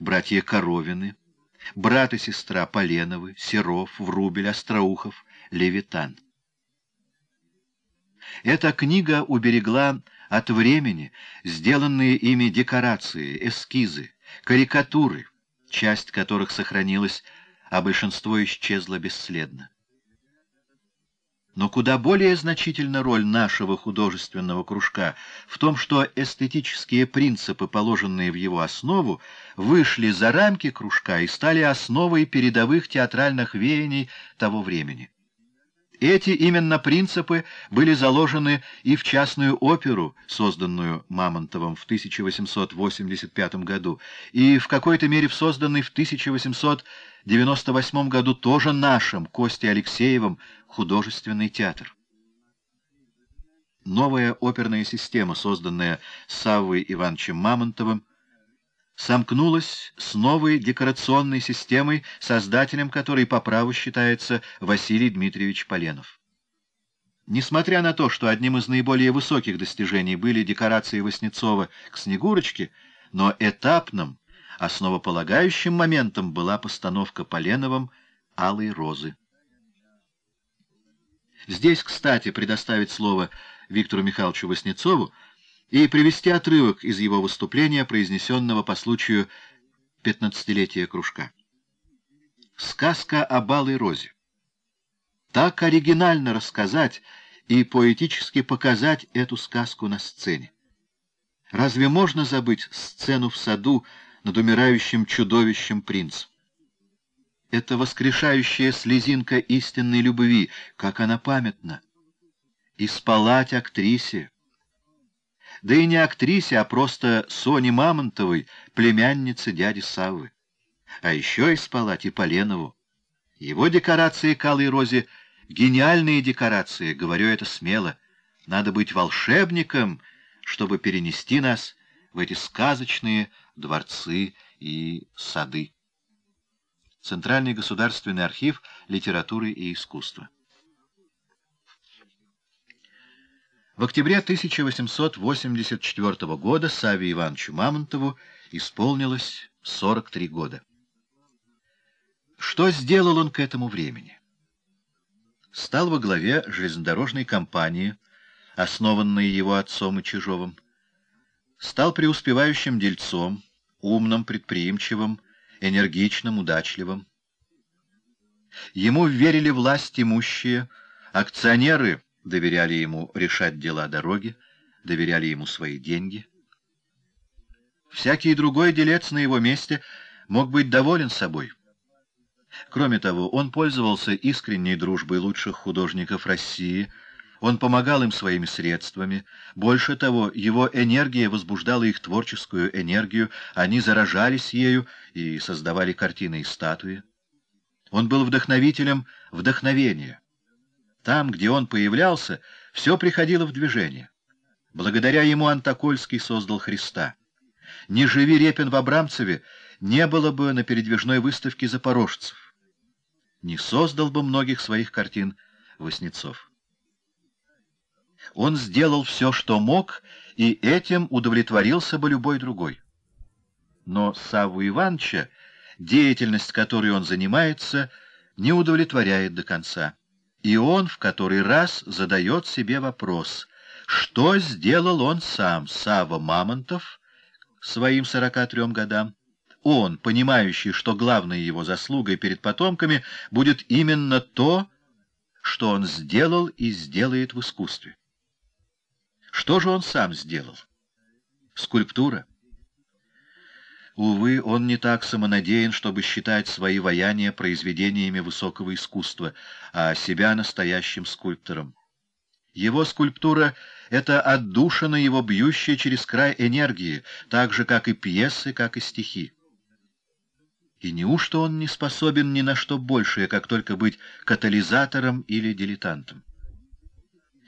братья Коровины, брат и сестра Поленовы, Серов, Врубель, Остроухов, Левитан. Эта книга уберегла от времени сделанные ими декорации, эскизы, карикатуры, часть которых сохранилась, а большинство исчезло бесследно. Но куда более значительна роль нашего художественного кружка в том, что эстетические принципы, положенные в его основу, вышли за рамки кружка и стали основой передовых театральных веяний того времени. Эти именно принципы были заложены и в частную оперу, созданную Мамонтовым в 1885 году, и в какой-то мере в созданной в 1898 году тоже нашим, Костей Алексеевым, художественный театр. Новая оперная система, созданная Саввой Ивановичем Мамонтовым, сомкнулась с новой декорационной системой, создателем которой по праву считается Василий Дмитриевич Поленов. Несмотря на то, что одним из наиболее высоких достижений были декорации Васнецова к «Снегурочке», но этапным, основополагающим моментом была постановка Поленовым «Алой розы». Здесь, кстати, предоставить слово Виктору Михайловичу Васнецову, и привести отрывок из его выступления, произнесенного по случаю пятнадцатилетия кружка. Сказка о Балой Розе. Так оригинально рассказать и поэтически показать эту сказку на сцене. Разве можно забыть сцену в саду над умирающим чудовищем принцем? Это воскрешающая слезинка истинной любви, как она памятна. И спалать актрисе, да и не актрисе, а просто Соне Мамонтовой, племяннице дяди Саввы. А еще и спалать и Поленову. Его декорации к Алой Розе — гениальные декорации, говорю это смело. Надо быть волшебником, чтобы перенести нас в эти сказочные дворцы и сады. Центральный государственный архив литературы и искусства. В октябре 1884 года Саве Ивановичу Мамонтову исполнилось 43 года. Что сделал он к этому времени? Стал во главе железнодорожной компании, основанной его отцом и Чижовым. Стал преуспевающим дельцом, умным, предприимчивым, энергичным, удачливым. Ему верили власть имущие, акционеры — доверяли ему решать дела дороги, доверяли ему свои деньги. Всякий другой делец на его месте мог быть доволен собой. Кроме того, он пользовался искренней дружбой лучших художников России, он помогал им своими средствами. Больше того, его энергия возбуждала их творческую энергию, они заражались ею и создавали картины и статуи. Он был вдохновителем вдохновения. Там, где он появлялся, все приходило в движение. Благодаря ему Антокольский создал Христа. Не живи Репин в Абрамцеве, не было бы на передвижной выставке запорожцев. Не создал бы многих своих картин Васнецов. Он сделал все, что мог, и этим удовлетворился бы любой другой. Но Саву Ивановича, деятельность которой он занимается, не удовлетворяет до конца. И он в который раз задает себе вопрос, что сделал он сам, Сава Мамонтов, своим 43 годам? Он, понимающий, что главной его заслугой перед потомками будет именно то, что он сделал и сделает в искусстве. Что же он сам сделал? Скульптура. Увы, он не так самонадеян, чтобы считать свои ваяния произведениями высокого искусства, а себя настоящим скульптором. Его скульптура — это отдушина его бьющая через край энергии, так же, как и пьесы, как и стихи. И неужто он не способен ни на что большее, как только быть катализатором или дилетантом?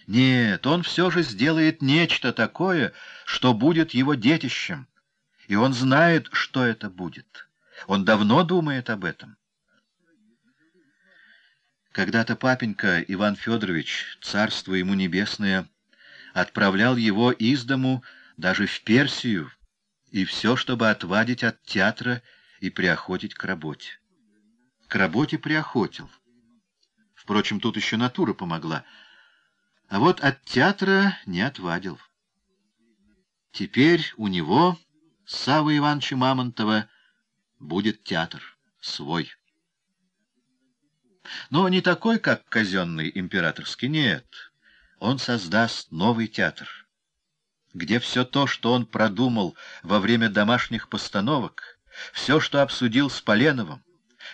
Нет, он все же сделает нечто такое, что будет его детищем, и он знает, что это будет. Он давно думает об этом. Когда-то папенька Иван Федорович, царство ему небесное, отправлял его из дому даже в Персию, и все, чтобы отвадить от театра и приохотить к работе. К работе приохотил. Впрочем, тут еще натура помогла. А вот от театра не отвадил. Теперь у него, Савы Ивановича Мамонтова, будет театр свой. Но не такой, как казенный императорский, нет. Он создаст новый театр, где все то, что он продумал во время домашних постановок, все, что обсудил с Поленовым,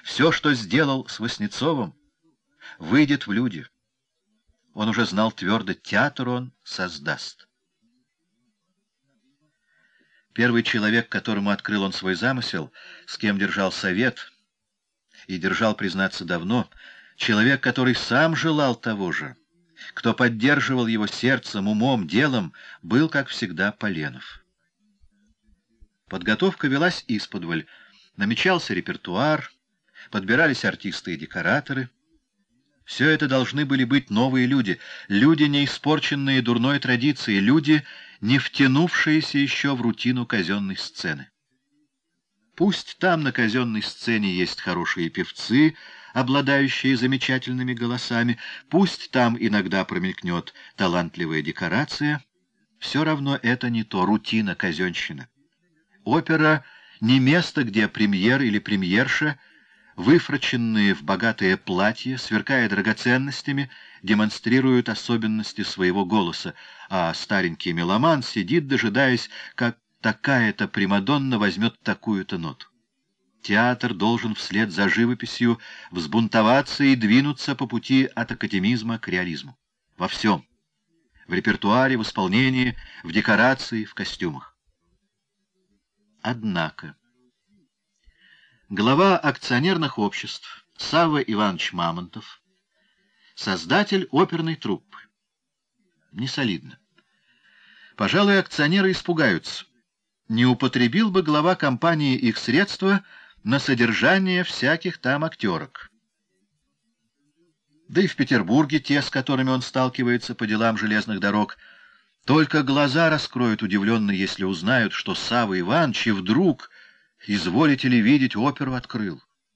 все, что сделал с Васнецовым, выйдет в люди. Он уже знал твердо, театр он создаст. Первый человек, которому открыл он свой замысел, с кем держал совет, и держал, признаться, давно, человек, который сам желал того же, кто поддерживал его сердцем, умом, делом, был, как всегда, Поленов. Подготовка велась исподволь, намечался репертуар, подбирались артисты и декораторы — все это должны были быть новые люди, люди, не испорченные дурной традицией, люди, не втянувшиеся еще в рутину казенной сцены. Пусть там на казенной сцене есть хорошие певцы, обладающие замечательными голосами, пусть там иногда промелькнет талантливая декорация, все равно это не то, рутина казенщина. Опера — не место, где премьер или премьерша — выфраченные в богатое платье, сверкая драгоценностями, демонстрируют особенности своего голоса, а старенький меломан сидит, дожидаясь, как такая-то Примадонна возьмет такую-то ноту. Театр должен вслед за живописью взбунтоваться и двинуться по пути от академизма к реализму. Во всем. В репертуаре, в исполнении, в декорации, в костюмах. Однако глава акционерных обществ Савва Иванович Мамонтов, создатель оперной труппы. Несолидно. Пожалуй, акционеры испугаются. Не употребил бы глава компании их средства на содержание всяких там актерок. Да и в Петербурге те, с которыми он сталкивается по делам железных дорог, только глаза раскроют удивленно, если узнают, что Савва Иванович вдруг Изволите ли видеть, оперу открыл.